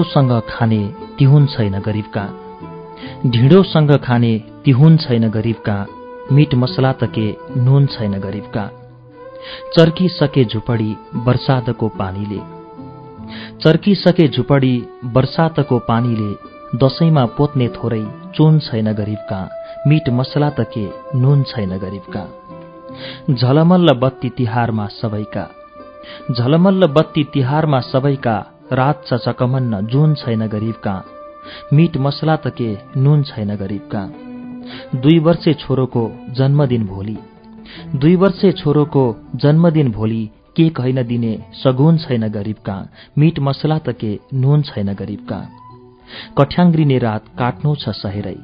ढिँडोसँग खाने तिहुन छैन गरिबका। ढिँडोसँग खाने तिहुन छैन गरिबका। मिट मसला त के नुन छैन गरिबका। चर्किसके झुपडी वर्षातको पानीले। चर्किसके झुपडी वर्षातको पानीले दसैँमा पोत्ने थोरै चुन छैन गरिबका। मिट मसला त के नुन छैन गरिबका। झलमल्ल बत्ती तिहारमा सबैका। झलमल्ल बत्ती तिहारमा सबैका रात छ चकमन्न जुन छैन गरिबका मिट मसला त के नुन छैन गरिबका दुई वर्षे छोरोको जन्मदिन भोलि। दुई वर्षे छोरोको जन्मदिन भोलि के होइन दिने सगुन छैन गरिबका मिट मसला त के नुन छैन गरिबका कठ्याङ्ग्रिने रात काट्नु छ सहेरै।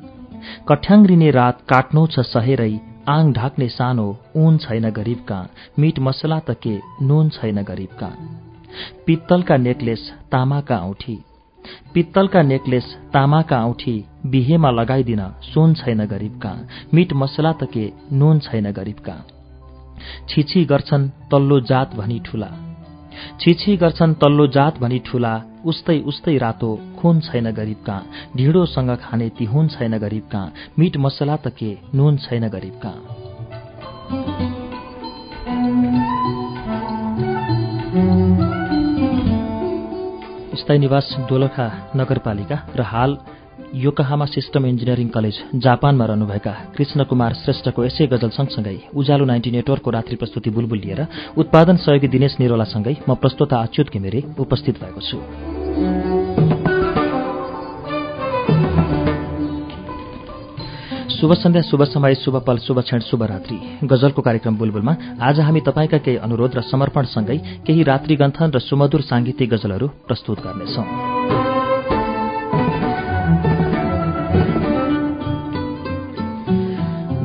कठ्याङ्ग्रिने रात काट्नु छ सहेरै आङ ढाक्ने सानो ऊन छैन गरिबका मिट मसला त के नुन छैन गरिबका पित्तलका नेकलेस तामाका औठी। पित्तलका नेकलेस तामाका औठी बिहेमा लगाइदिन सुन छैन गरिबका। मिट मसला त के नुन छैन गरिबका। छिछि गर्छन् तल्लो जात भनी ठूला। छिछि गर्छन् तल्लो जात भनी ठूला उस्तै उस्तै रातो खुन छैन गरिबका। ढिँडोसँग खाने तिहुन छैन गरिबका। मिट मसला त के नुन छैन गरिबका। स्थायी निवास दोलखा नगरपालिका र हाल योकाहामा सिस्टम इन्जिनियरिङ कलेज जापानमा रहनुभएका कृष्ण कुमार श्रेष्ठको यसै गजल सँगसँगै उज्यालो नाइन्टी नेटवर्कको रात्रि प्रस्तुति बुलबुल लिएर उत्पादन सहयोगी दिनेश निरोलासँगै म प्रस्तोता अच्युत घिमिरे उपस्थित भएको छु। शुभ सन्ध्या शुभ समय शुभ पल शुभ क्षण शुभ रात्रि। गजलको कार्यक्रम बुलबुलमा आज हामी तपाईँका केही अनुरोध र समर्पणसँगै केही रात्रि गन्थन र सुमधुर साङ्गीतिक गजलहरू प्रस्तुत गर्नेछौं।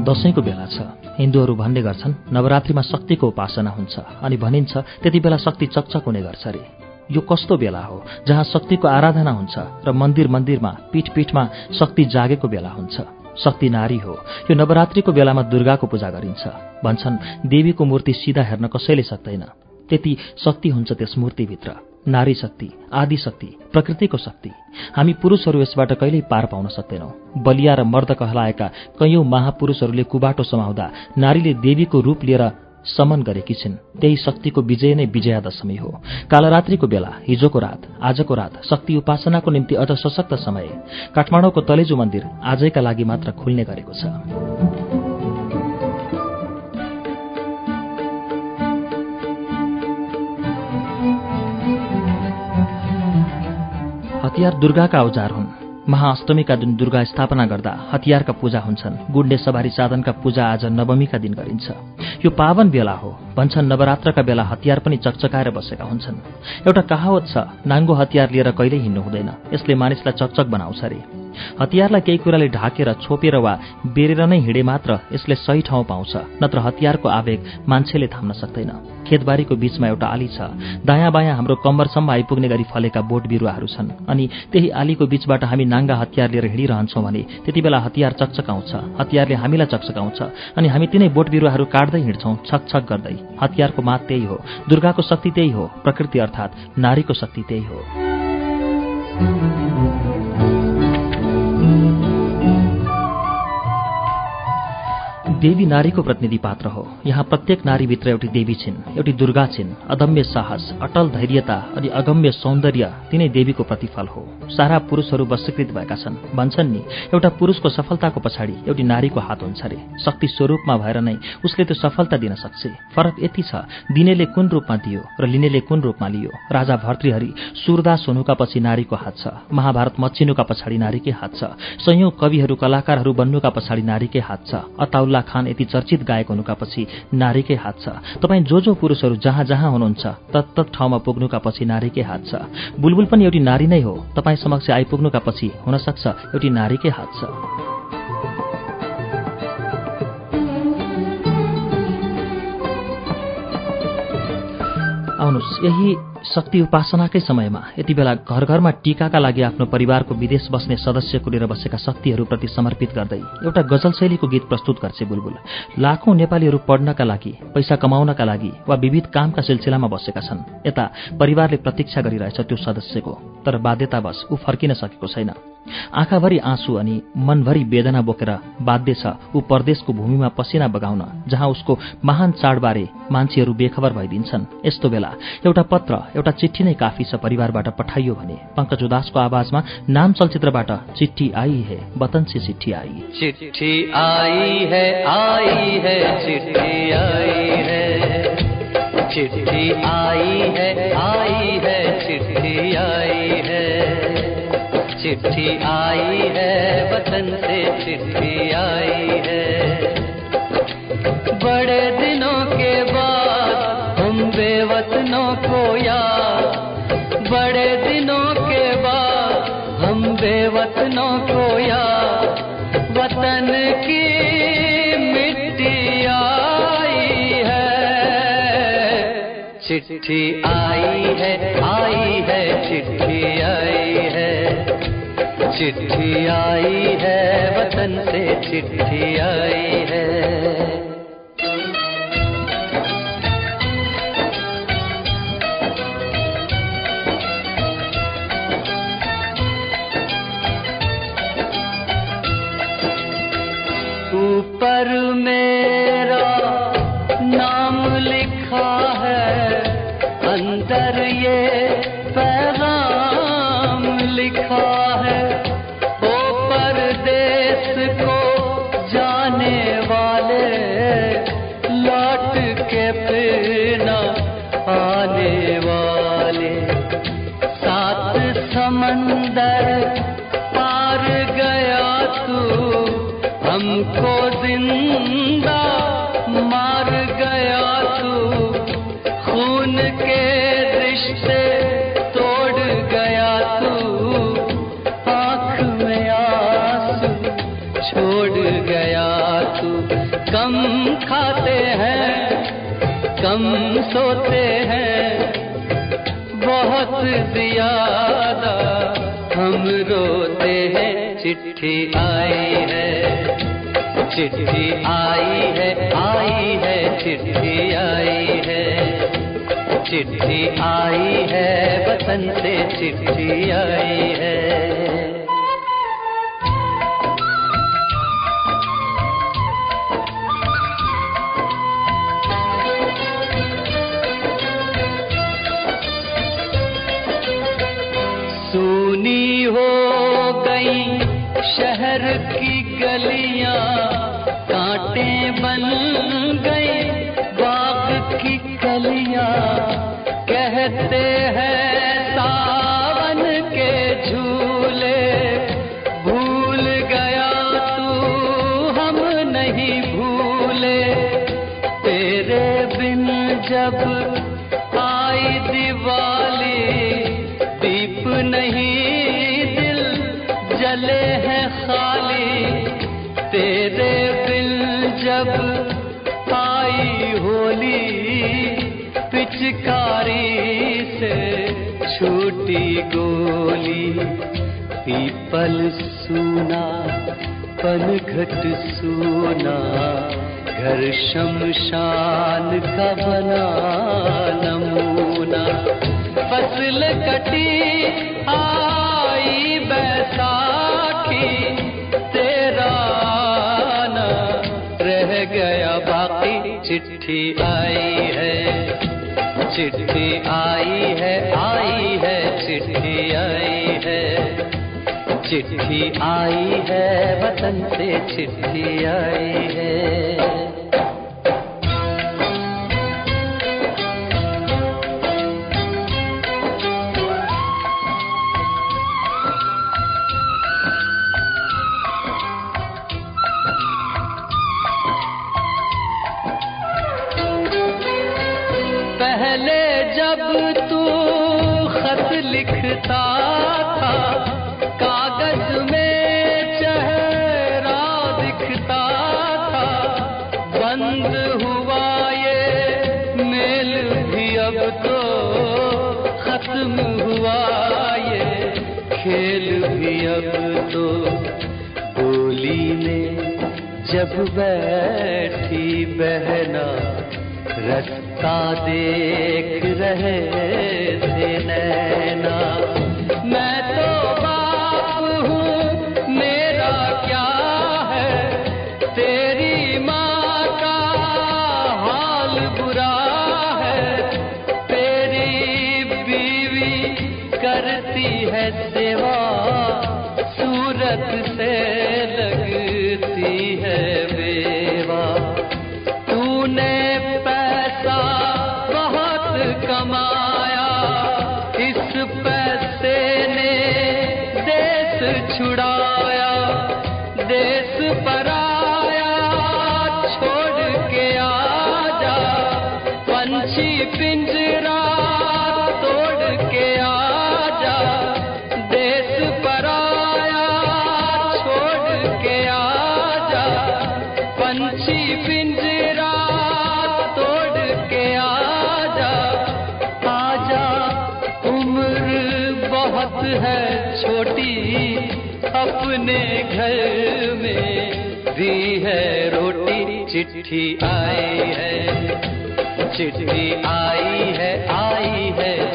दशैंको बेला छ। हिन्दूहरू भन्ने गर्छन् नवरात्रिमा शक्तिको उपासना हुन्छ। अनि भनिन्छ त्यति बेला शक्ति चकचक हुने गर्छ अरे यो कस्तो बेला हो जहाँ शक्तिको आराधना हुन्छ र मन्दिर मन्दिरमा पीठ पीठमा शक्ति जागेको बेला हुन्छ। शक्ति नारी हो। यो नवरात्रिको बेलामा दुर्गाको पूजा गरिन्छ। भन्छन् देवीको मूर्ति सिधा हेर्न कसैले सक्दैन। त्यति शक्ति हुन्छ त्यस मूर्तिभित्र। नारी शक्ति आदि शक्ति प्रकृतिको शक्ति। हामी पुरुषहरू यसबाट कहिल्यै पार पाउन सक्दैनौं। बलिया र मर्द कहलाएका कैयौं महापुरूषहरूले कुबाटो समाउँदा नारीले देवीको रूप लिएर समन गरेकी छिन्। त्यही शक्तिको विजय नै विजयादशमी हो। कालरात्रिको बेला हिजोको रात आजको रात शक्ति उपासनाको निम्ति अझ सशक्त समय काठमाडौँको तलेजु मन्दिर आजैका लागि मात्र खुल्ने गरेको छ। हतियार दुर्गाका औजार हुन्। महाअष्टमीका दिन दुर्गा स्थापना गर्दा हतियारका पूजा हुन्छन्। गुण्डे सवारी साधनका पूजा आज नवमीका दिन गरिन्छ। यो पावन बेला हो। भन्छन् नवरात्रका बेला हतियार पनि चकचकाएर बसेका हुन्छन्। एउटा कहावत छ नाङ्गो हतियार लिएर कहिल्यै हिँड्नु हुँदैन। यसले मानिसलाई चकचक बनाउँछ अरे हतियारलाई केही कुराले ढाकेर छोपेर वा बेरेर नै हिँडे मात्र यसले सही ठाउँ पाउँछ नत्र हतियारको आवेग मान्छेले थाम्न सक्दैन। खेतबारीको बीचमा एउटा आली छ। दायाँ बायाँ हाम्रो कम्बरसम्म आइपुग्ने गरी फलेका बोट बिरुवाहरू छन् अनि त्यही आलीको बीचबाट हामी नाङ्गा हतियार लिएर हिँडिरहन्छौँ भने त्यति बेला हतियार चकचकाउँछ हतियारले हामीलाई चकचकाउँछ अनि हामी तिनै बोट बिरुवाहरू काट्दै हिँड्छौँ छक गर्दै। हतियारको मात त्यही हो दुर्गाको शक्ति त्यही हो प्रकृति अर्थात् नारीको शक्ति त्यही हो। देवी नारीको प्रतिनिधि पात्र हो। यहाँ प्रत्येक नारीभित्र एउटी देवी छिन् एउटी दुर्गा छिन् अदम्य साहस अटल धैर्यता अनि अगम्य सौन्दर्य तिनै देवीको प्रतिफल हो। सारा पुरुषहरू वशीकृत भएका छन्। भन्छन् नि एउटा पुरुषको सफलताको पछाडि एउटी नारीको हात हुन्छ रे। शक्ति स्वरूपमा भएर नै उसले त्यो सफलता दिन सक्छ। फरक यति छ दिनेले कुन रूपमा दियो र लिनेले कुन रूपमा लियो। राजा भर्तृहरि सुरदास हुनुका पछि नारीको हात छ। महाभारत मचिनुका पछाडि नारीकै हात छ। संयौं कविहरू कलाकारहरू बन्नुका पछाडि नारीकै हात छ। अताउल्ला खान यति चर्चित गायक हुनुका पछि नारीकै हात छ। तपाईँ जो जो पुरुषहरू जहाँ जहाँ हुनुहुन्छ तत् तत् ठाउँमा पुग्नुका पछि नारीकै हात छ। बुलबुल पनि एउटी नारी नै हो। तपाईँ समक्ष आइपुग्नुका पछि हुन सक्छ एउटी नारीकै हात छ। आउनुहोस् यही शक्ति उपासनाकै समयमा यति बेला घर घरमा टिकाका लागि आफ्नो परिवारको विदेश बस्ने सदस्य कुरेर बसेका शक्तिहरूप्रति समर्पित गर्दै एउटा गजल शैलीको गीत प्रस्तुत गर्छे बुलबुल। लाखौं नेपालीहरू पढ्नका लागि पैसा कमाउनका लागि वा विविध कामका सिलसिलामा बसेका छन्। यता परिवारले प्रतीक्षा गरिरहेछ त्यो सदस्यको तर बाध्यतावश ऊ फर्किन सकेको छैन। आँखाभरि आँसु अनि मनभरि वेदना बोकेर बाध्य छ ऊ परदेशको भूमिमा पसिना बगाउन जहाँ उसको महान चाडबारे मान्छेहरू बेखबर भइदिन्छन्। यस्तो बेला एउटा पत्र एउटा चिठी नै काफी छ परिवारबाट पठाइयो भने पङ्कज उदासको आवाजमा नाम चलचित्रबाट चिठी आई है वतन से चिठी आई। चिट्ठी आई है आई है चिट्ठी आई है। चिट्ठी आई है आई है चिट्ठी आई है। चिट्ठी आई है वतन से चिट्ठी आई है बड़े दिनों के बाद हम बेवतनों को याद बड़े दिनों के बाद हम बेवतनों को याद वतन की मिट्टी आई है चिट्ठी आई है आई है चिट्ठी आई है चिट्ठी आई है वतन से चिट्ठी आई है ऊपर कम सोते हैं बहुत ज्यादा हम रोते हैं चिट्ठी आई है चिट्ठी आई है आई है चिट्ठी आई है चिट्ठी आई है वतन से चिट्ठी बिन जब आई दिवाली दीप नहीं दिल जले हैं खाली तेरे बिन जब आई होली पिचकारी से छूटी गोली पीपल सूना पनघट सूना घर शमशान का बना नमूना। फसल कटी आई बैसाखी तेरा न रह चिट्ठी आई है चिट्ठी आई है आई है चिट्ठी आई है। चिट्ठी आई है वतन से चिट्ठी आई है। लिखता बंद हुआ ये मेल भी अब तो खत्म हुआ ये खेल भी अब तो बोली में जब बैठी बहना रास्ता देख रहे थे नैना करती है सेवा सूरत से लगती है बेवा तूने पैसा बहुत कमाया इस पैसे ने देश छुड़ाया अपने घर में भी है रोटी चिट्ठी आई है चिट्ठी आई है आई है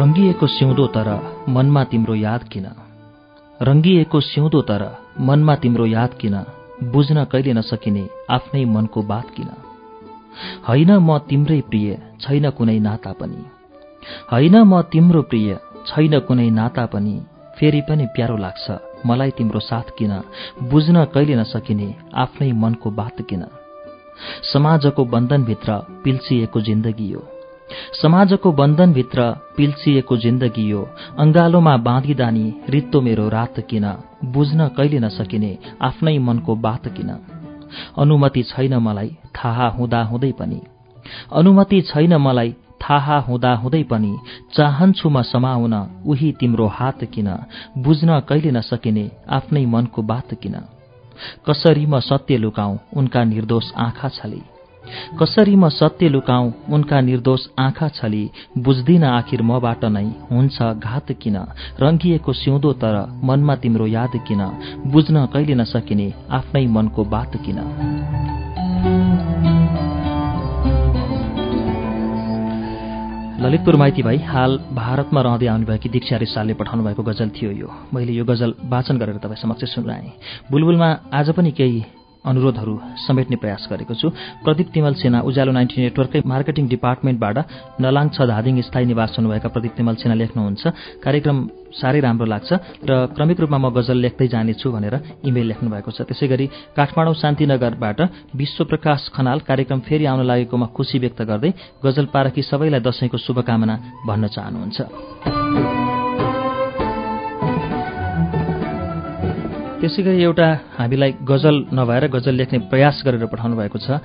रङ्गिएको सिउँदो तर मनमा तिम्रो याद किन? रङ्गिएको सिउँदो तर मनमा तिम्रो याद किन? बुझ्न कहिले नसकिने आफ्नै मनको बात किन? होइन म तिम्रै प्रिय छैन कुनै नाता पनि। होइन म तिम्रो प्रिय छैन कुनै नाता पनि। फेरि पनि प्यारो लाग्छ मलाई तिम्रो साथ किन? बुझ्न कहिले नसकिने आफ्नै मनको बात किन? समाजको बन्धनभित्र पिल्सिएको जिन्दगी हो। समाजको बन्धनभित्र पिल्सिएको जिन्दगी हो अङ्गालोमा बाँधिदा नि रित्तो मेरो रात किन? बुझ्न कहिले नसकिने आफ्नै मनको बात किन? अनुमति छैन मलाई थाहा हुँदा हुँदै पनि। अनुमति छैन मलाई थाहा हुँदा हुँदै पनि। चाहन्छु म समाउन उही तिम्रो हात किन? बुझ्न कहिले नसकिने आफ्नै मनको बात किन? कसरी म सत्य लुकाऊ उनका निर्दोष आँखा छली? कसरी म सत्य लुकाऊ? उनका निर्दोष आँखा छली। बुझ्दिन आखिर मबाट नै हुन्छ घात किन? रङ्गिएको सिउँदो तर मनमा तिम्रो याद किन? बुझ्न कहिले नसकिने आफ्नै मनको बात किन? ललितपुर माइती भाइ हाल भारतमा रहँदै आउनुभएकी दीक्षा रिसालले पठाउनु भएको गजल थियो यो। मैले यो गजल वाचन गरेर तपाईँ समक्ष सुनाएँ। बुलबुलमा आज पनि केही अनुरोधहरू समेट्ने प्रयास गरेको छु। प्रदीप तिमल सेना उज्यालो नाइन्टी नेटवर्ककै मार्केटिङ डिपार्टमेन्टबाट नलाङ छ धादिङ स्थायी निवास हुनुभएका प्रदीप तिमल सेना लेख्नुहुन्छ। कार्यक्रम साह्रै राम्रो लाग्छ र क्रमिक रूपमा म गजल लेख्दै जानेछु भनेर इमेल लेख्नु भएको छ। त्यसै गरी काठमाडौँ शान्तिनगरबाट विश्वप्रकाश खनाल कार्यक्रम फेरि आउन लागेकोमा खुसी व्यक्त गर्दै गजल पारखी सबैलाई दशैंको शुभकामना भन्न चाहनुहुन्छ। त्यसै गरी एउटा हामीलाई गजल नभएर गजल लेख्ने प्रयास गरेर पठाउनु भएको छ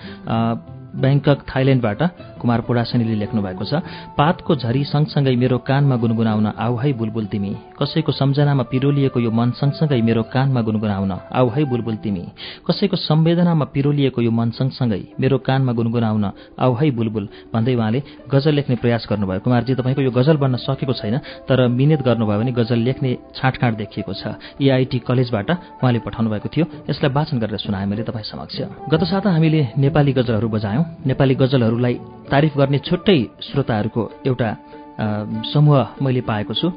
ब्याङ्कक थाइल्याण्डबाट कुमार पुडासनीले लेख्नु भएको छ पातको झरी सँगसँगै मेरो कानमा गुनगुनाउन आउ है बुलबुल तिमी। कसैको सम्झनामा पिरोलिएको यो मन सँगसँगै मेरो कानमा गुनगुनाउन आउ है बुलबुल तिमी। कसैको सम्वेदनामा पिरोलिएको यो मन सँगसँगै मेरो कानमा गुनगुनाउन आउ है बुलबुल। भन्दै उहाँले गजल लेख्ने प्रयास गर्नुभयो। कुमारजी तपाईँको यो गजल बन्न सकेको छैन तर मिहिनेत गर्नुभयो भने गजल लेख्ने छाँटकाँट देखिएको छ। एआइटी कलेजबाट उहाँले पठाउनु भएको थियो। यसलाई वाचन गरेर सुनाएँ मैले तपाईँ समक्ष। गत साता हामीले नेपाली गजलहरू बजायौँ। नेपाली गजलहरूलाई तारिफ गर्ने छुट्टै श्रोताहरूको एउटा समूह मैले पाएको छु।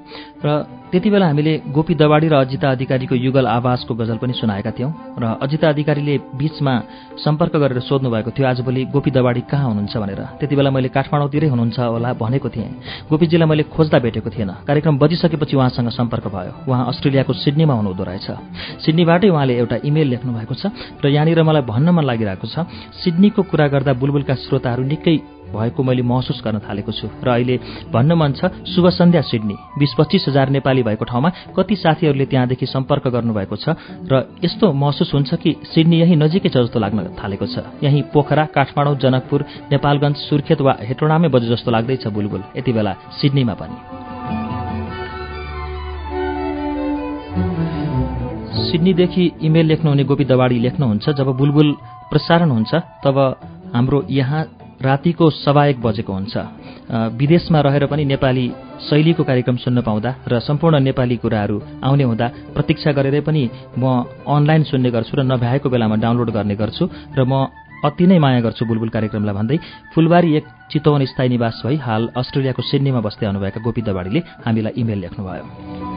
र त्यति बेला हामीले गोपी दवाडी र अजिता अधिकारीको युगल आवाजको गजल पनि सुनाएका थियौँ र अजिता अधिकारीले बीचमा सम्पर्क गरेर सोध्नु भएको थियो आजभोलि गोपी दवाडी कहाँ हुनुहुन्छ भनेर। त्यति बेला मैले काठमाडौँतिरै हुनुहुन्छ होला भनेको थिएँ। गोपीजीलाई मैले खोज्दा भेटेको थिएन। कार्यक्रम बजिसकेपछि उहाँसँग सम्पर्क भयो। उहाँ अस्ट्रेलियाको सिडनीमा हुनुहुँदो रहेछ। सिडनीबाटै उहाँले एउटा इमेल लेख्नु भएको छ र यहाँनिर मलाई भन्न मन लागिरहेको छ सिडनीको कुरा गर्दा बुलबुलका श्रोताहरू निकै भएको मैले महसुस गर्न थालेको छु। र अहिले भन्न मन छ शुभ सन्ध्या सिडनी। बिस पच्चिस हजार नेपाली भएको ठाउँमा कति साथीहरूले त्यहाँदेखि सम्पर्क गर्नुभएको छ? र यस्तो महसुस हुन्छ कि सिडनी यही नजिकै छ जस्तो लाग्न थालेको छ। यही पोखरा काठमाडौँ जनकपुर नेपालगञ्ज सुर्खेत वा हेटोडामै बजे जस्तो लाग्दैछ बुलबुल। यति बेला सिडनीमा पनि। सिडनीदेखि इमेल लेख्नुहुने गोपी दवाडी लेख्नुहुन्छ। जब बुलबुल प्रसारण हुन्छ तब हाम्रो यहाँ रातिको सवा एक बजेको हुन्छ। विदेशमा रहेर पनि नेपाली शैलीको कार्यक्रम सुन्न पाउँदा र सम्पूर्ण नेपाली कुराहरू आउने हुँदा प्रतीक्षा गरेरै पनि म अनलाइन सुन्ने गर्छु र नभ्याएको बेलामा डाउनलोड गर्ने गर्छु र म अति नै माया गर्छु बुलबुल कार्यक्रमलाई भन्दै फुलबारी एक चितवन स्थायी निवास भई हाल अस्ट्रेलियाको सिडनीमा बस्दै आउनुभएका गोपी दवाडीले हामीलाई इमेल लेख्नुभयो।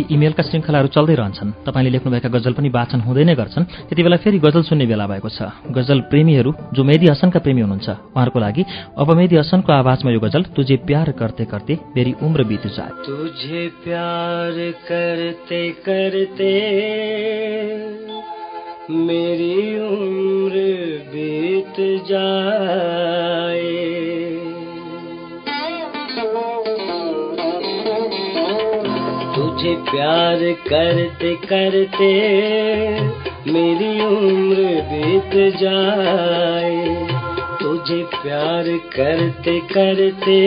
यी इमेलका श्रृङ्खलाहरू चल्दै रहन्छन्। तपाईँले लेख्नुभएका गजल पनि वाचन हुँदै नै गर्छन्। यति बेला फेरि गजल सुन्ने बेला भएको छ। गजल प्रेमीहरू जो मेदी हसनका प्रेमी हुनुहुन्छ उहाँहरूको लागि अब मेदी हसनको आवाजमा यो गजल तुझे प्यार करते करते मेरी उम्र बित जाए। तुझे प्यार करते करते मेरी उम्र बीत जाए। तुझे प्यार करते करते मेरी उम्र बीत जाए तुझे प्यार करते करते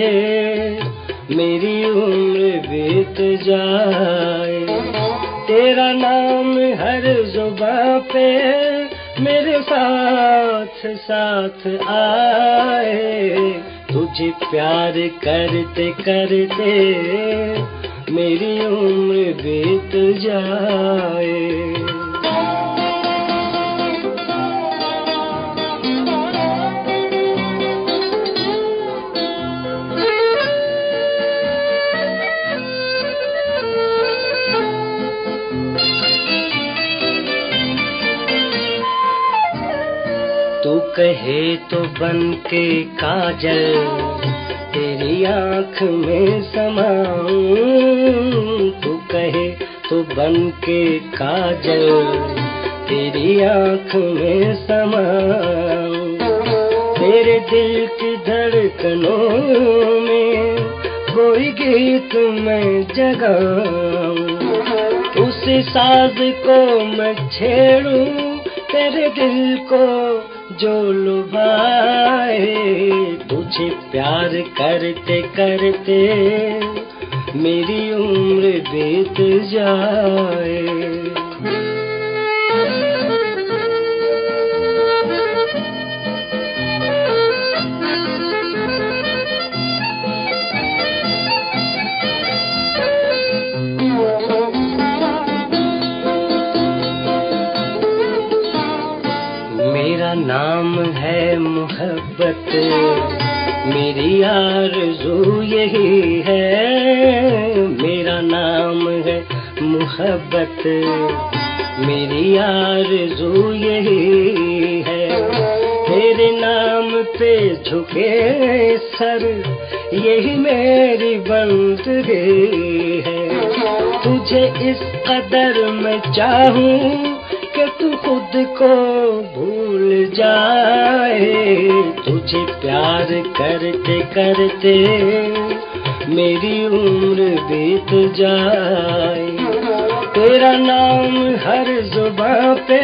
मेरी उम्र बीत जाए तेरा नाम हर जुबा पे मेरे साथ साथ आए तुझे प्यार करते करते मेरी उम्र बीत जाए तू कहे तो बन के काजल तेरी आंख में समाऊं तू कहे तो बन के काजल तेरी आंख में समाऊं तेरे दिल की धड़कनों में कोई गीत मैं जगाऊं उस साज को मैं छेड़ूं तेरे दिल को जो लुभाए तुझे प्यार करते करते मेरी उम्र बीत जाए। मेरा नाम है मोहब्बत मेरी आरज़ू यही है मेरा नाम है मोहब्बत मेरी आरज़ू यही है तेरे नाम पे झुके सर यही मेरी बंदगी है तुझे इस कदर मैं चाहूं कि तू खुद को भूल जाए तुझे प्यार करते करते मेरी उम्र बीत जाए तेरा नाम हर जुबां पे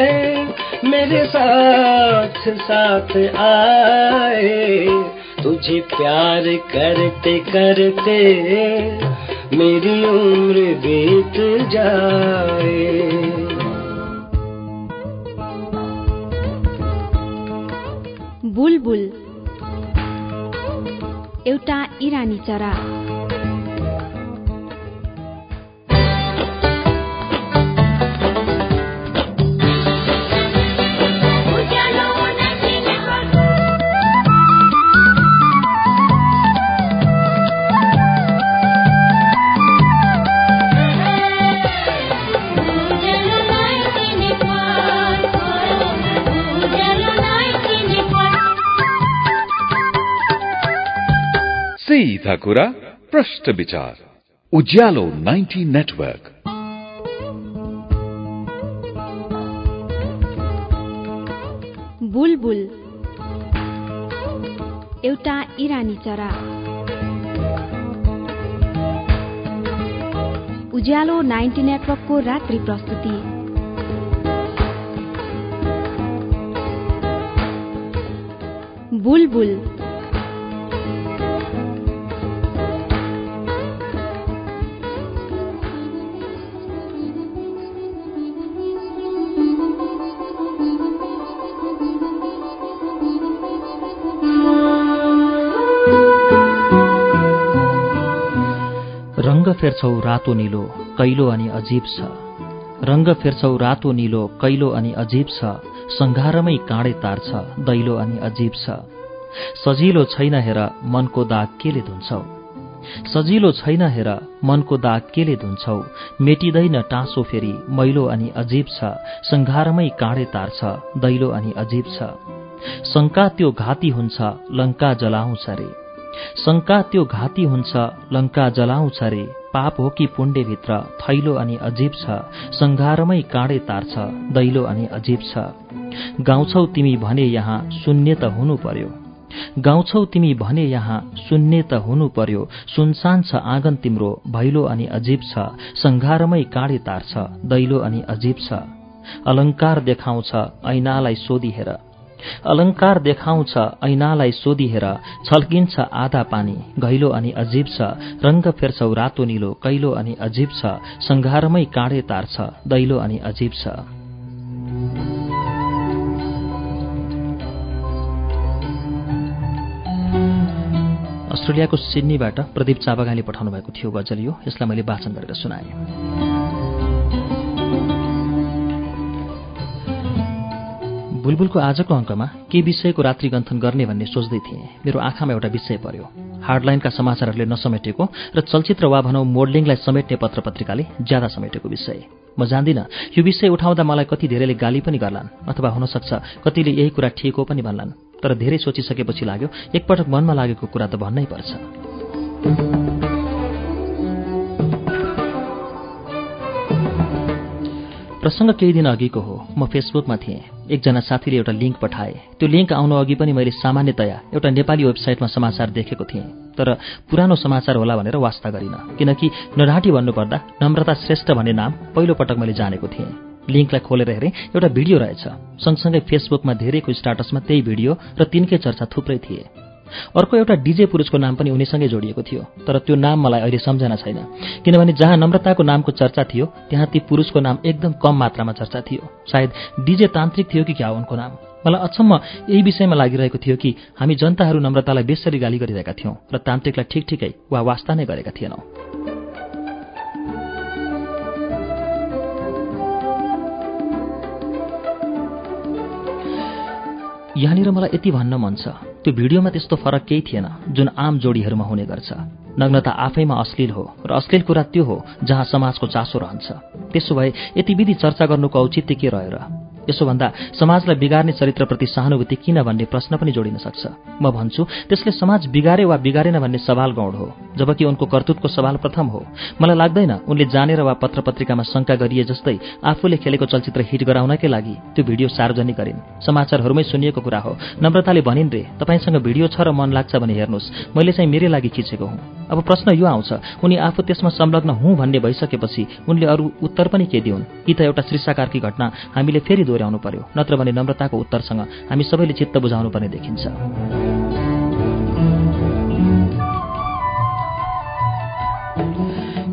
मेरे साथ साथ आए तुझे प्यार करते करते मेरी उम्र बुलबुल। एउटा इरानी चरा। सीधा कुरा प्रश्न विचार उज्यालो नाइन्टी नेटवर्क बुलबुल एउटा इरानी चरा उज्यालो नाइन्टी नेटवर्कको रात्रि प्रस्तुति बुलबुल फेर्छौ रातो निलो कैलो अनि अजीब छ। रङ्ग फेर्छौ रातो निलो कैलो अनि अजीब छ। सङ्घारमै काँडे तार्छ दैलो अनि अजीब छ। सजिलो छैन हेर मनको दाग केले धुन्छौ। सजिलो छैन हेर मनको दाग केले धुन्छौ। मेटिँदैन टाँसो फेरि मैलो अनि अजीब छ। सङ्घारमै काँडे तार्छ दैलो अनि अजीब छ। शङ्का त्यो घाती हुन्छ लङ्का जलाउँछ रे। शङ्का त्यो घाती हुन्छ लङ्का जलाउँछ रे। पाप हो कि पुण्यभित्र? थैलो अनि अजीब छ। सङ्घारमै काँडे तार्छ दैलो अनि अजीब छ। गाउँछौ तिमी भने यहाँ शून्य त हुनु पर्यो। गाउँछौ तिमी भने यहाँ शून्य त हुनु पर्यो। सुनसान छ आँगन तिम्रो भैलो अनि अजीब छ। सङ्घारमै काँडे तार्छ दैलो अनि अजीब छ। अलङ्कार देखाउँछ ऐनालाई सोधी हेर अलङ्कार देखाउँछ ऐनालाई सोधी हेर छल्किन्छ आधा पानी घैलो अनि अजीब छ रङ्ग फेर्छौ रातो निलो कैलो अनि अजीब छ सङ्घारमै काँडे तार्छ दैलो अनि अजीब छ। अस्ट्रेलियाको सिडनीबाट प्रदीप चापागाईले पठाउनु भएको थियो गजल यो यसलाई मैले वाचन गरेर सुनाएँ। बुलबुलको आजको अङ्कमा के विषयको रात्रिगन्थन गर्ने भन्ने सोच्दै थिएँ। मेरो आँखामा एउटा विषय पर्यो। हार्डलाइनका समाचारहरूले नसमेटेको र चलचित्र वा भनौँ मोडलिङलाई समेट्ने पत्र पत्रिकाले ज्यादा समेटेको विषय। म जान्दिनँ यो विषय उठाउँदा मलाई कति धेरैले गाली पनि गर्लान् अथवा हुनसक्छ कतिले यही कुरा ठिक हो पनि भन्लान्। तर धेरै सोचिसकेपछि लाग्यो एकपटक मनमा लागेको कुरा त भन्नै पर्छ। प्रसङ्ग केही दिन अघिको हो। म फेसबुकमा थिएँ। एकजना साथीले एउटा लिङ्क पठाए। त्यो लिङ्क आउनु अघि पनि मैले सामान्यतया एउटा नेपाली वेबसाइटमा समाचार देखेको थिएँ। तर पुरानो समाचार होला भनेर वास्ता गरिनँ। किनकि नराटी भन्नुपर्दा नम्रता श्रेष्ठ भन्ने नाम पहिलो पटक मैले जानेको थिएँ। लिङ्कलाई खोलेर हेरेँ एउटा भिडियो रहेछ। सँगसँगै फेसबुकमा धेरैको स्टाटसमा त्यही भिडियो र तिनकै चर्चा थुप्रै थिए। अर्को एउटा डिजे पुरुषको नाम पनि उनीसँगै जोडिएको थियो तर त्यो नाम मलाई अहिले सम्झना छैन किनभने जहाँ नम्रताको नामको चर्चा थियो त्यहाँ ती पुरुषको नाम एकदम कम मात्रामा चर्चा थियो सायद डिजे तान्त्रिक थियो कि क्या उनको नाम? मलाई अचम्म यही विषयमा लागिरहेको थियो कि हामी जनताहरू नम्रतालाई बेसरी गाली गरिरहेका थियौँ र तान्त्रिकलाई ठिक ठिकै वा वास्ता नै गरेका थिएनौँ। यहाँनिर मलाई यति भन्न मन छ त्यो भिडियोमा त्यस्तो फरक केही थिएन जुन आम जोडीहरूमा हुने गर्छ। नग्नता आफैमा अश्लील हो र अश्लील कुरा त्यो हो जहाँ समाजको चासो रहन्छ। त्यसो भए यति विधि चर्चा गर्नुको औचित्य के रहेर? यसो भन्दा समाजलाई बिगार्ने चरित्रप्रति सहानुभूति किन भन्ने प्रश्न पनि जोडिन सक्छ। म भन्छु त्यसले समाज बिगारे वा बिगारेन भन्ने सवाल गौड हो जबकि उनको कर्तुतको सवाल प्रथम हो। मलाई लाग्दैन उनले जानेर वा पत्र पत्रिकामा शङ्का गरिए जस्तै आफूले खेलेको चलचित्र हिट गराउनकै लागि त्यो भिडियो सार्वजनिक गरिन्। समाचारहरूमै सुनिएको कुरा हो। नम्रताले भनिन् रे तपाईँसँग भिडियो छ र मन लाग्छ भने हेर्नुहोस् मैले चाहिँ मेरै लागि खिचेको हुँ। अब प्रश्न यो आउँछ उनी आफू त्यसमा संलग्न हुँ भन्ने भइसकेपछि उनले अरू उत्तर पनि के दिउन्? कि त एउटा शीर्षाकारकी घटना हामीले फेरि पर्यो नत्र भने नम्रताको उत्तरसँग हामी सबैले चित्त बुझाउनु पर्ने देखिन्छ।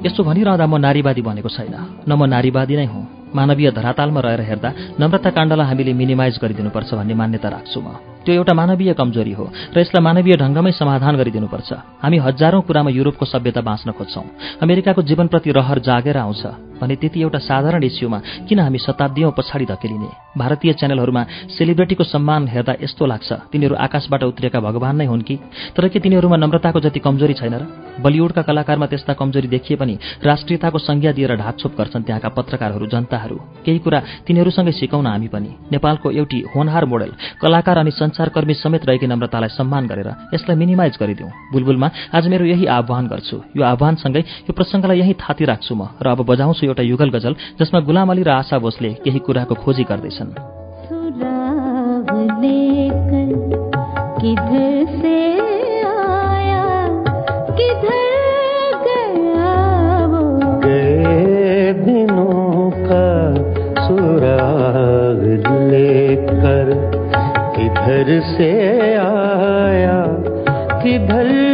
यसो भनिरहँदा म नारीवादी भनेको छैन। न म नारीवादी नै हुँ। मानवीय धरातालमा रहेर हेर्दा नम्रता काण्डलाई हामीले मिनिमाइज गरिदिनुपर्छ भन्ने मान्यता राख्छु म। त्यो एउटा मानवीय कमजोरी हो र यसलाई मानवीय ढङ्गमै समाधान गरिदिनुपर्छ। हामी हजारौं कुरामा युरोपको सभ्यता बाँच्न खोज्छौं। अमेरिकाको जीवनप्रति रहर जागेर आउँछ भने त्यति एउटा साधारण इस्युमा किन हामी शताब्दीौं पछाडि धकेलिने? भारतीय च्यानलहरूमा सेलिब्रेटीको सम्मान हेर्दा यस्तो लाग्छ तिनीहरू आकाशबाट उत्रिएका भगवान नै हुन् कि? तर के तिनीहरूमा नम्रताको जति कमजोरी छैन र? बलिउडका कलाकारमा त्यस्ता कमजोरी देखिए पनि राष्ट्रियताको संज्ञा दिएर ढाकछोप गर्छन् त्यहाँका पत्रकारहरू जनताहरू। केही कुरा तिनीहरूसँगै सिकाउन हामी पनि। नेपालको एउटी होनहार मोडेल कलाकार अनि संचारकर्मी समेत रहेकी नम्रतालाई सम्मान गरेर यसलाई मिनिमाइज गरिदिउँ। बुलबुलमा आज मेरो यही आह्वान गर्छु। यो आह्वानसँगै यो प्रसङ्गलाई यही थाती राख्छु म र अब बजाउँछु एउटा युगल गजल जसमा गुलाम अली र आशा भोसले केही कुराको खोजी गर्दैछन्। आया किधर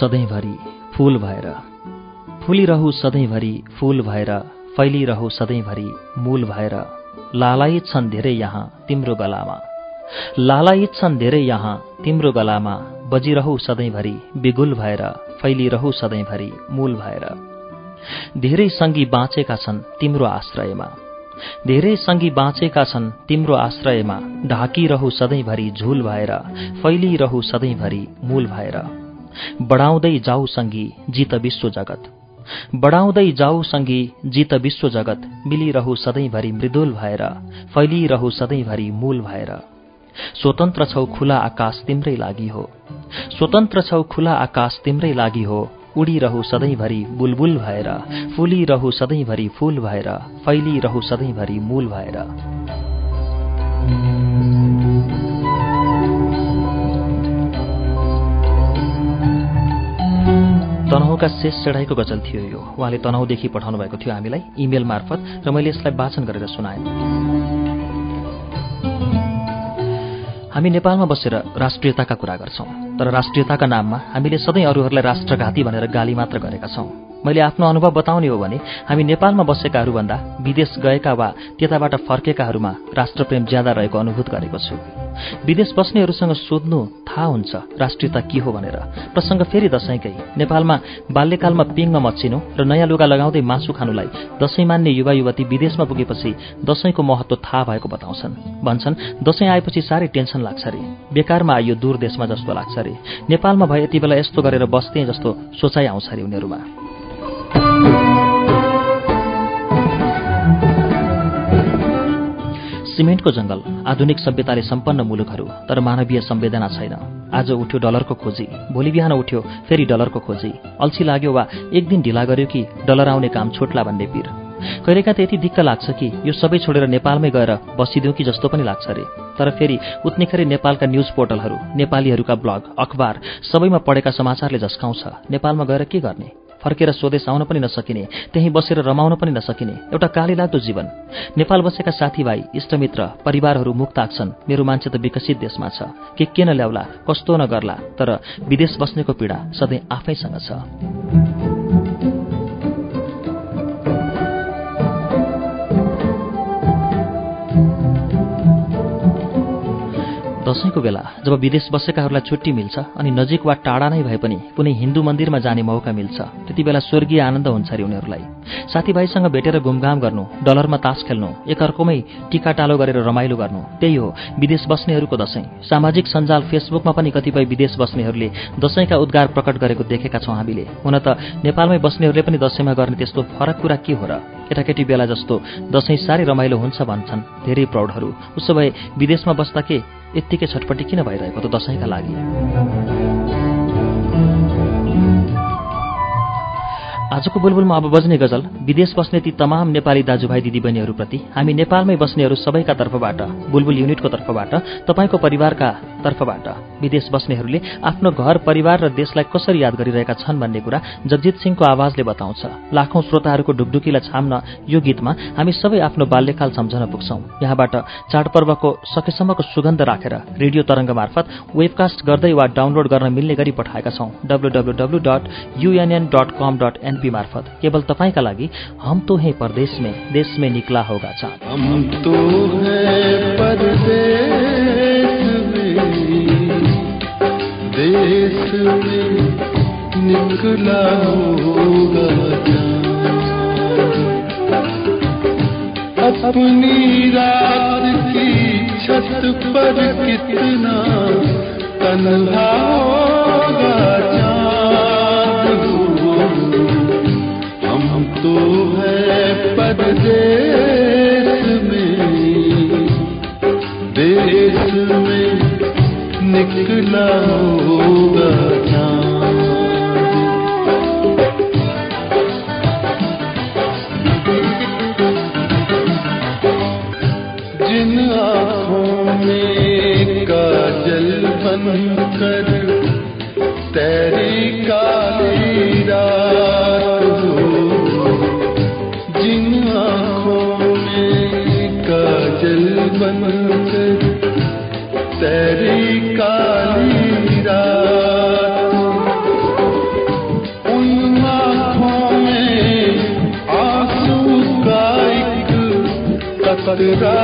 सधैँभरि फूल भएर फुलिरहु सधैँभरि फूल भएर फैलिरहु सधैँभरि मूल भएर लालायित छन् धेरै यहाँ तिम्रो गलामा। लालायित छन् धेरै यहाँ तिम्रो गलामा बजिरहौ सधैँभरि बिगुल भएर फैलिरहौ सधैँभरि मूल भएर। धेरै सङ्गी बाँचेका छन् तिम्रो आश्रयमा। धेरै सङ्गी बाँचेका छन् तिम्रो आश्रयमा ढाकिरहु सधैँभरि झुल भएर फैलिरहु सधैँभरि मूल भएर। बढाउँदै जाऊ सङ्गी जित विश्व जगत। बढाउँदै जाऊ सङ्गी जित विश्व जगत। मिलिरहु सधैँभरि मृदुल भएर फैलिरहु सधैँभरि मूल भएर। स्वतन्त्र छौ खुला आकाश तिम्रै लागि हो। स्वतन्त्र छौ खुला आकाश तिम्रै लागि हो। उडिरहु सधैँभरि बुलबुल भएर फुलिरहु सधैँभरि फूल भएर फैलिरहु सधैँभरि मूल भएर। तनहुका शेष चढाइको गजल थियो यो। उहाँले तनहुदेखि पठाउनु भएको थियो हामीलाई इमेल मार्फत र मैले यसलाई वाचन गरेर सुनाएँ। हामी नेपालमा बसेर राष्ट्रियताका कुरा गर्छौं तर राष्ट्रियताका नाममा हामीले सधैँ अरूहरूलाई राष्ट्रघाती भनेर गाली मात्र गरेका छौं। मैले आफ्नो अनुभव बताउने हो भने हामी नेपालमा बसेकाहरूभन्दा विदेश गएका वा त्यताबाट फर्केकाहरूमा राष्ट्रप्रेम ज्यादा रहेको अनुभूत गरेको छु। विदेश बस्नेहरूसँग सोध्नु थाहा हुन्छ राष्ट्रियता के हो भनेर। प्रसङ्ग फेरि दसैँकै। नेपालमा बाल्यकालमा पिङमा मच्चिनु र नयाँ लुगा लगाउँदै मासु खानुलाई दसैँ मान्ने युवा युवती विदेशमा पुगेपछि दसैँको महत्व थाहा भएको बताउँछन्। भन्छन् दसैँ आएपछि साह्रै टेन्सन लाग्छ अरे बेकारमा आइयो दूर देशमा जस्तो लाग्छ अरे नेपालमा भए यति बेला यस्तो गरेर बस्थे जस्तो सोचाइ आउँछ अरे उनीहरूमा। सिमेन्टको जंगल आधुनिक सभ्यताले सम्पन्न मुलुकहरू तर मानवीय संवेदना छैन। आज उठ्यो डलरको खोजी भोलि बिहान उठ्यो फेरि डलरको खोजी। अल्छी लाग्यो वा एक दिन ढिला गर्यो कि डलर आउने काम छुट्ला भन्ने पिर। कहिलेका त यति दिक्क लाग्छ कि यो सबै छोडेर नेपालमै गएर बसिदिउँ कि जस्तो पनि लाग्छ अरे तर फेरि उत्निखरी नेपालका न्युज पोर्टलहरू नेपालीहरूका ब्लग अखबार सबैमा पढेका समाचारले झस्काउँछ। नेपालमा गएर के गर्ने? फर्केर स्वदेश आउन पनि नसकिने त्यहीँ बसेर रमाउन पनि नसकिने। एउटा काली लाग्दो जीवन। नेपाल बसेका साथीभाइ इष्टमित्र परिवारहरू मुख ताक्छन् मेरो मान्छे त विकसित देशमा छ। के के न ल्याउला कस्तो न गर्ला तर विदेश बस्नेको पीडा सधैँ आफैसँग छ। दसैँको बेला जब विदेश बसेकाहरूलाई छुट्टी मिल्छ अनि नजिक वा टाढा नै भए पनि कुनै हिन्दू मन्दिरमा जाने मौका मिल्छ त्यति बेला स्वर्गीय आनन्द हुन्छ अरे उनीहरूलाई। साथीभाइसँग भेटेर घुमघाम गर्नु डलरमा तास खेल्नु एकअर्कोमै टिका टालो गरेर रमाइलो गर्नु त्यही हो विदेश बस्नेहरूको दसैँ सामाजिक सञ्जाल फेसबुकमा पनि कतिपय विदेश बस्नेहरूले दसैँका उद्गार प्रकट गरेको देखेका छौँ हामीले। हुन त नेपालमै बस्नेहरूले पनि दसैँमा गर्ने त्यस्तो फरक कुरा के हो र? केटाकेटी बेला जस्तो दसैँ साह्रै रमाइलो हुन्छ भन्छन् धेरै प्रौढहरू। उसो भए विदेशमा बस्दा के? यत्तिकै छटपट्टि किन भइरहेको त दसैँका लागि? आजको बुलबुलमा अब बज्ने गजल विदेश बस्ने ती तमाम नेपाली दाजुभाइ दिदीबहिनीहरूप्रति हामी नेपालमै बस्नेहरू सबैका तर्फबाट बुलबुल युनिटको तर्फबाट तपाईँको परिवारका तर्फबाट विदेश बस्नेहरूले आफ्नो घर परिवार र देशलाई कसरी याद गरिरहेका छन् भन्ने कुरा जगजित सिंहको आवाजले बताउँछ। लाखौं श्रोताहरूको ढुकढुकीलाई छाम्न यो गीतमा हामी सबै आफ्नो बाल्यकाल सम्झन पुग्छौं। यहाँबाट चाडपर्वको सकेसम्मको सुगन्ध राखेर रेडियो तरङ्ग मार्फत वेबकास्ट गर्दै वा डाउनलोड गर्न मिल्ने गरी पठाएका छौं। W dot UNN dot com dot NP मार्फत केवल तपाईँका लागि हम तो हैं परदेश में देश में निकला होगा चाँद हम तो हैं परदेश में देश में निकला होगा चाँद। अपनी रात की छत पर कितना तन्हा चाँद। जिन में काजल तेरी आँखों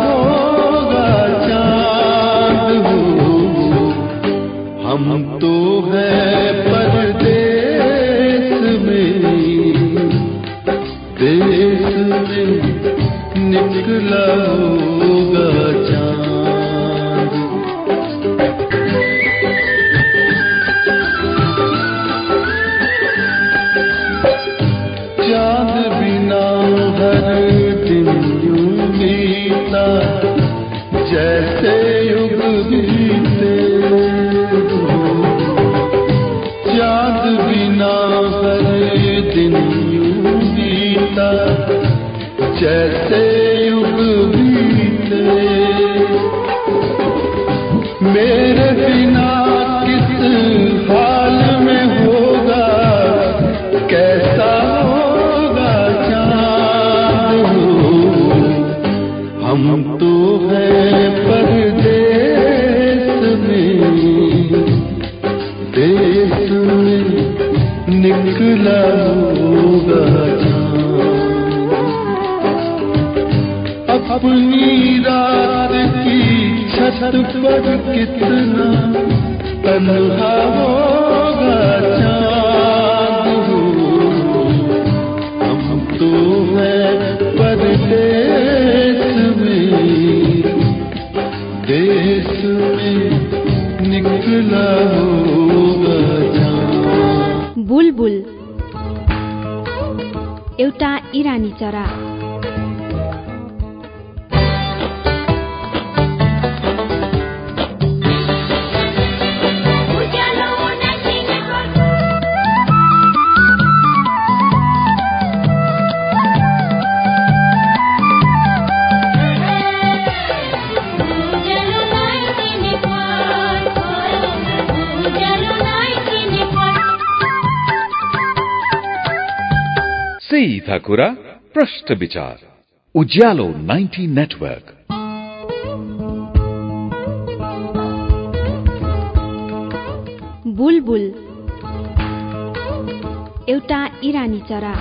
छत पर कितना तन्हा होगा चांद हो हम तो हैं परदेश में। देश में निकला होगा बुलबुल एउटा इरानी चरा। सीधा कुरा प्रश्न विचार उज्यालो 90 नेटवर्क बुलबुल एउटा इरानी चरा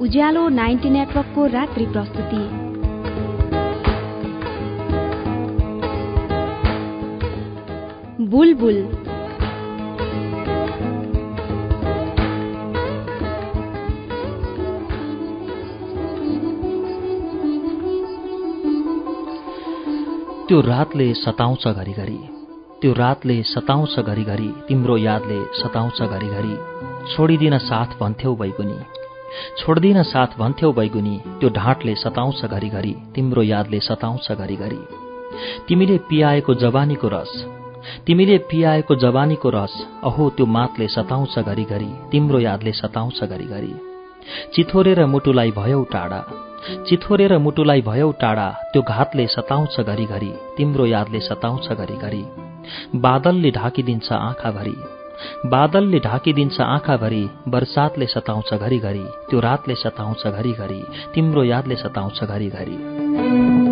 उज्यालो नाइन्टी नेटवर्कको रात्रि प्रस्तुति बुलबुल त्यो रातले सताउँछ घरिघरि। त्यो रातले सताउँछ घरिघरि तिम्रो यादले सताउँछ घरिघरि। छोडिदिन साथ भन्थ्यौ बैगुनी। छोड्दिन साथ भन्थ्यौ बैगुनी त्यो ढाँटले सताउँछ घरिघरि तिम्रो यादले सताउँछ घरिघरि। तिमीले पियाएको जवानीको रस तिमीले पियाएको जवानीको रस अहो त्यो मातले सताउँछ घरिघरि तिम्रो यादले सताउँछ घरिघरि। चिथोरेर मुटुलाई भयौ टाढा। चिथोरेर मुटुलाई भयौ टाढा त्यो घातले सताउँछ घरिघरि तिम्रो यादले सताउँछ घरिघरि। बादलले ढाकिदिन्छ आँखाभरि। बादलले ढाकिदिन्छ आँखाभरि बरसातले सताउँछ घरिघरि त्यो रातले सताउँछ घरिघरि तिम्रो यादले सताउँछ घरिघरि।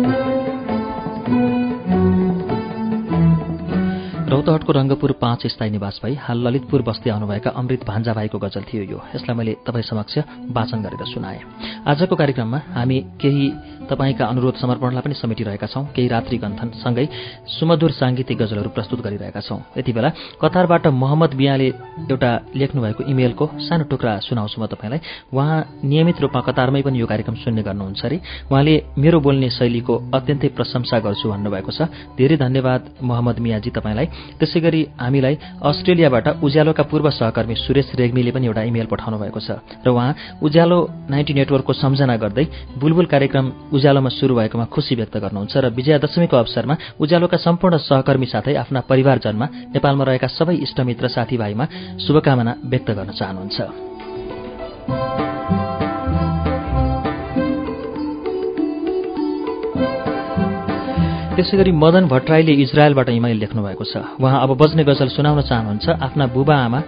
रौतहटको रङ्गपुर पाँच स्थायी निवास भई हाल ललितपुर बस्दै आउनुभएका अमृत भान्जाभाइको गजल थियो यो। यसलाई मैले तपाईँ समक्ष वाचन गरेर सुनाएँ। आजको कार्यक्रममा हामी केही तपाईँका अनुरोध समर्पणलाई पनि समेटिरहेका छौँ। केही रात्रि गन्थनसँगै सुमधुर साङ्गीतिक गजलहरू प्रस्तुत गरिरहेका छौँ। यति बेला कतारबाट मोहम्मद बियाले एउटा लेख्नुभएको इमेलको सानो टुक्रा सुनाउँछु म तपाईँलाई। उहाँ नियमित रूपमा कतारमै पनि यो कार्यक्रम सुन्ने गर्नुहुन्छ अरे। उहाँले मेरो बोल्ने शैलीको अत्यन्तै प्रशंसा गर्छु भन्नुभएको छ। धेरै धन्यवाद मोहम्मद मियाजी तपाईँलाई। त्यसै गरी हामीलाई अस्ट्रेलियाबाट उज्यालोका पूर्व सहकर्मी सुरेश रेग्मीले पनि एउटा इमेल पठाउनु भएको छ। र उहाँ उज्यालो नाइन्टी नेटवर्कको सम्झना गर्दै बुलबुल कार्यक्रम उज्यालोमा सुरु भएकोमा खुसी व्यक्त गर्नुहुन्छ र विजयादशमीको अवसरमा उज्यालोका सम्पूर्ण सहकर्मी साथै आफ्ना परिवारजनमा नेपालमा रहेका सबै इष्टमित्र साथीभाइमा शुभकामना व्यक्त गर्न चाहनुहुन्छ। त्यसै गरी मदन भट्टराईले इजरायलबाट इमेल लेख्नुभएको छ। उहाँ अब बज्ने गजल सुनाउन चाहनुहुन्छ। आफ्ना बुबा आमा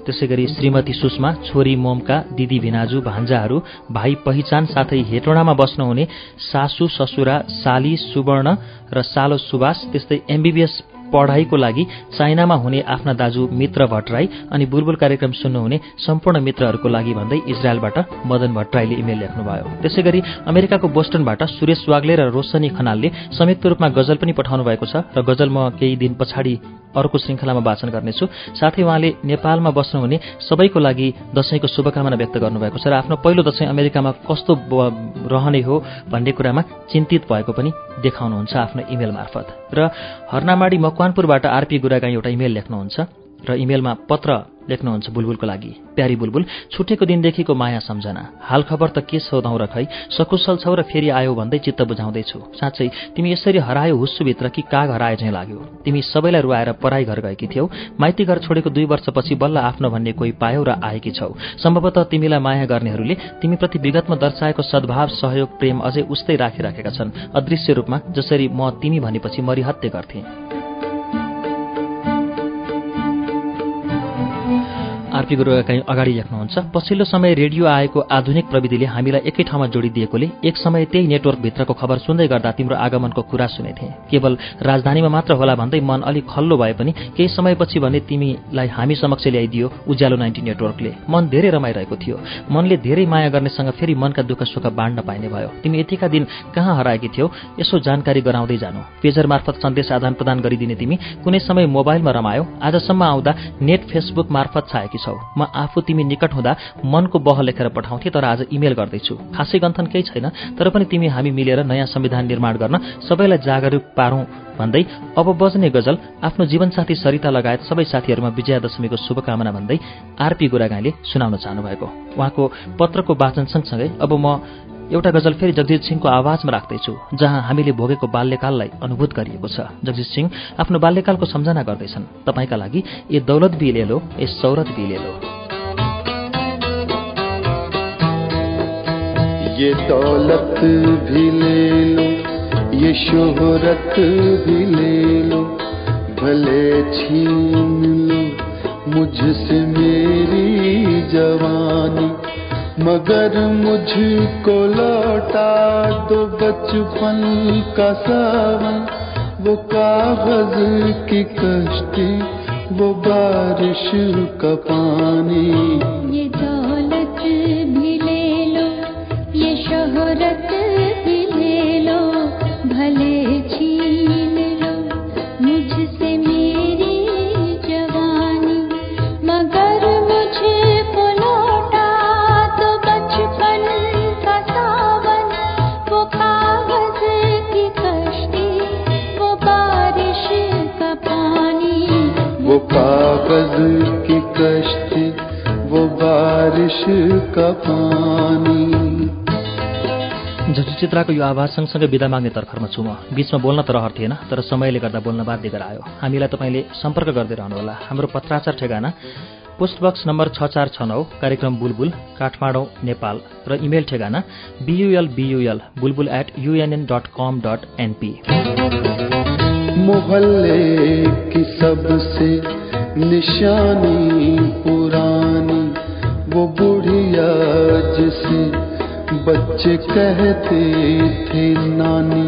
त्यसै गरी श्रीमती सुषमा छोरी मोमका दिदी भिनाजु भान्जाहरू भाइ पहिचान साथै हेटोडामा बस्नुहुने सासु ससुरा साली सुवर्ण र सालो सुवास त्यस्तै एमबीबीएस पढाइको लागि चाइनामा हुने आफ्ना दाजु मित्र भट्टराई अनि बुलबुल कार्यक्रम सुन्नुहुने सम्पूर्ण मित्रहरूको लागि भन्दै इजरायलबाट मदन भट्टराईले इमेल लेख्नुभयो। त्यसै गरी अमेरिकाको बोस्टनबाट सुरेश वाग्ले र रोशनी खनालले संयुक्त रूपमा गजल पनि पठाउनु भएको छ र गजल म केही दिन पछाडि अर्को श्रृङ्खलामा वाचन गर्नेछु। साथै उहाँले नेपालमा बस्नुहुने सबैको लागि दशैंको शुभकामना व्यक्त गर्नुभएको छ र आफ्नो पहिलो दशैं अमेरिकामा कस्तो रहने हो भन्ने कुरामा चिन्तित भएको पनि देखाउनुहुन्छ आफ्नो इमेल मार्फत। र हर्नामाडी मकवानपुरबाट आरपी गुरागाई एउटा इमेल लेख्नुहुन्छ। र इमेलमा पत्र लेख्नुहुन्छ बुलबुलको लागि। प्यारी बुलबुल छुटेको दिनदेखिको माया सम्झना। हाल खबर त के सोधौँ र खै? सकुशल छौ र फेरि आयो भन्दै चित्त बुझाउँदैछु। साँच्चै तिमी यसरी हरायो हुस्सुभित्र कि काग हराए झैँ लाग्यो? तिमी सबैलाई रुवाएर पराई घर गएकी थियौ? माइती घर छोडेको दुई वर्षपछि बल्ल आफ्नो भन्ने कोही पायौ र आएकी छौ? सम्भवतः तिमीलाई माया गर्नेहरूले तिमीप्रति विगतमा दर्शाएको सद्भाव सहयोग प्रेम अझै उस्तै राखिराखेका छन्। अदृश्य रूपमा जसरी म तिमी भनेपछि मरिहत्ते गर्थे। आरपी गुरुका कहीँ अगाडि लेख्नुहुन्छ। पछिल्लो समय रेडियो आएको आधुनिक प्रविधिले हामीलाई एकै ठाउँमा जोडिदिएकोले एक समय त्यही नेटवर्कभित्रको खबर सुन्दै गर्दा तिम्रो आगमनको कुरा सुनेथे। केवल राजधानीमा मात्र होला भन्दै मन अलिक खल्लो भए पनि केही समयपछि भने तिमीलाई हामी समक्ष ल्याइदियो उज्यालो नाइन्टी नेटवर्कले। मन धेरै रमाइरहेको थियो। मनले धेरै माया गर्नेसँग फेरि मनका दुःख सुख बाँड्न पाइने भयो। तिमी यतिका दिन कहाँ हराएकी थियौ यसो जानकारी गराउँदै जानु। पेजर मार्फत सन्देश आदान प्रदान गरिदिने तिमी कुनै समय मोबाइलमा रमायो। आजसम्म आउँदा नेट फेसबुक मार्फत छाएकी छौ। म आफू तिमी निकट हुँदा मनको बह लेखेर पठाउँथे तर आज इमेल गर्दैछु। खासै गन्थन केही छैन तर पनि तिमी हामी मिलेर नयाँ संविधान निर्माण गर्न सबैलाई जागरूक पारौँ भन्दै अब बज्ने गजल आफ्नो जीवनसाथी सरिता लगायत सबै साथीहरूमा विजयादशमीको शुभकामना भन्दै आरपी गुरागाईले सुनाउन चाहनुभएको। उहाँको पत्रको वाचन सँगसँगै अब म एउटा गजल फेरि जगजित सिंहको आवाजमा राख्दैछु जहाँ हामीले भोगेको बाल्यकाललाई अनुभूत गरिएको छ। जगजित सिंह आफ्नो बाल्यकालको सम्झना गर्दैछन्। तपाईँका लागि ए दौलत भी ले लो ए सौरत भी ले लो ये दौलत भी ले ये भी भले छीन मुझसे मगर मुझको लौटा दो बचपन का सावन वो कागज की कश्ती वो बारिश का पानी ये का पानी। यो आवाज सँगसँगै विदा माग्ने तर्खरमा छु म। बिचमा बोल्न त रहर थिएन तर समयले गर्दा बोल्न बाध्य गरायो। हामीलाई तपाईँले सम्पर्क गर्दै रहनुहोला। हाम्रो पत्राचार ठेगाना पोस्ट बक्स नम्बर छ चार छ नौ कार्यक्रम बुलबुल काठमाडौँ नेपाल र इमेल ठेगाना BUL BUL Bulbul at UNN dot com dot NP मोहल्ले की सबसे निशानी पुरानी वो बुढ़िया जिसे बच्चे कहते थे नानी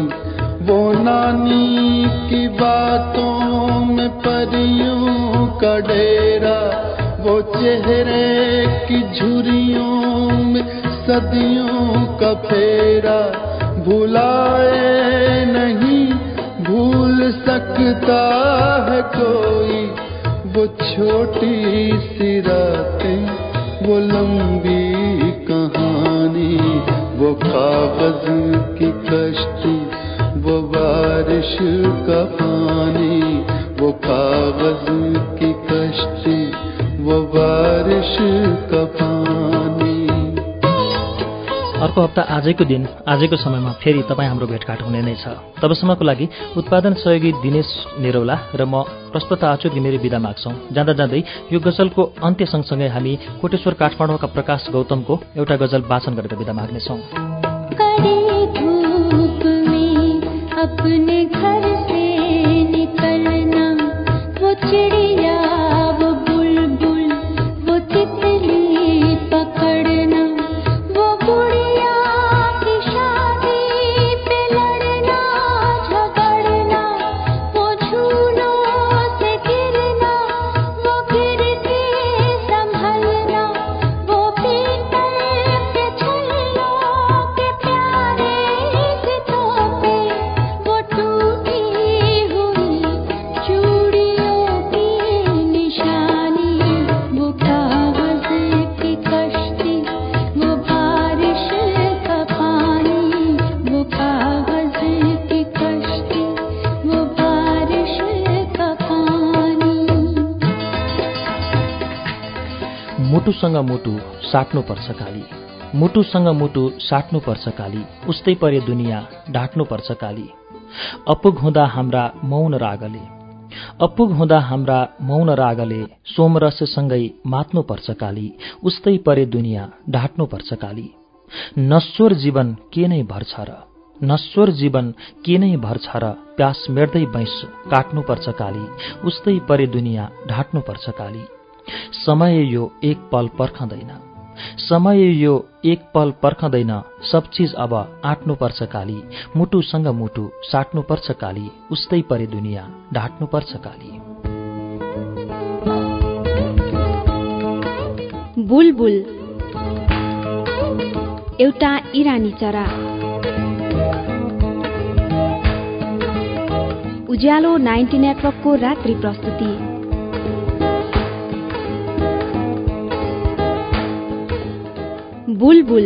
वो नानी की बातों में परियों का डेरा वो चेहरे की झुरियों में सदियों का फेरा भुलाए नहीं भूल सकता है कोई वो छोटी सी रातें वो लंबी कहानी वो कागज की कश्ती वो बारिश का पानी वो कागज की कश्ती वो बारिश का पानी अर्को हप्ता आजैको दिन आजैको समयमा फेरि तपाईँ हाम्रो भेटघाट हुने नै छ। तबसम्मको लागि उत्पादन सहयोगी दिनेश निरौला र म प्रस्तुता आचु घिमिरे विदा माग्छौँ। जाँदा जाँदै यो गजलको अन्त्य सँगसँगै हामी कोटेश्वर काठमाडौँका प्रकाश गौतमको एउटा गजल वाचन गरेर विदा माग्नेछौँ। मुटुसँग मुटु साट्नुपर्छ काली। मुटुसँग मुटु साट्नुपर्छ काली। उस्तै परे दुनियाँ ढाँट्नुपर्छ काली। अपुग हुँदा हाम्रा मौन रागले। अपुग हुँदा हाम्रा मौन रागले सोमरससँगै मात्नुपर्छ काली। उस्तै परे दुनियाँ ढाँट्नुपर्छ काली। नश्वर जीवन के नै भर्छ र? नश्वर जीवन के नै भर्छ र? प्यास मेट्दै बैंस काट्नुपर्छ काली। उस्तै परे दुनियाँ ढाँट्नुपर्छ काली। समय यो एक पल पर्खँदैन। समय यो एक पल पर्खँदैन। सब चिज अब आँट्नुपर्छ काली। मुटुसँग मुटु साट्नुपर्छ काली। उस्तै परे दुनियाँ ढाँट्नुपर्छ काली। बुलबुल। एउटा इरानी चरा। उज्यालो नाइन्टी नेटवर्कको रात्रि प्रस्तुति। बुलबुल।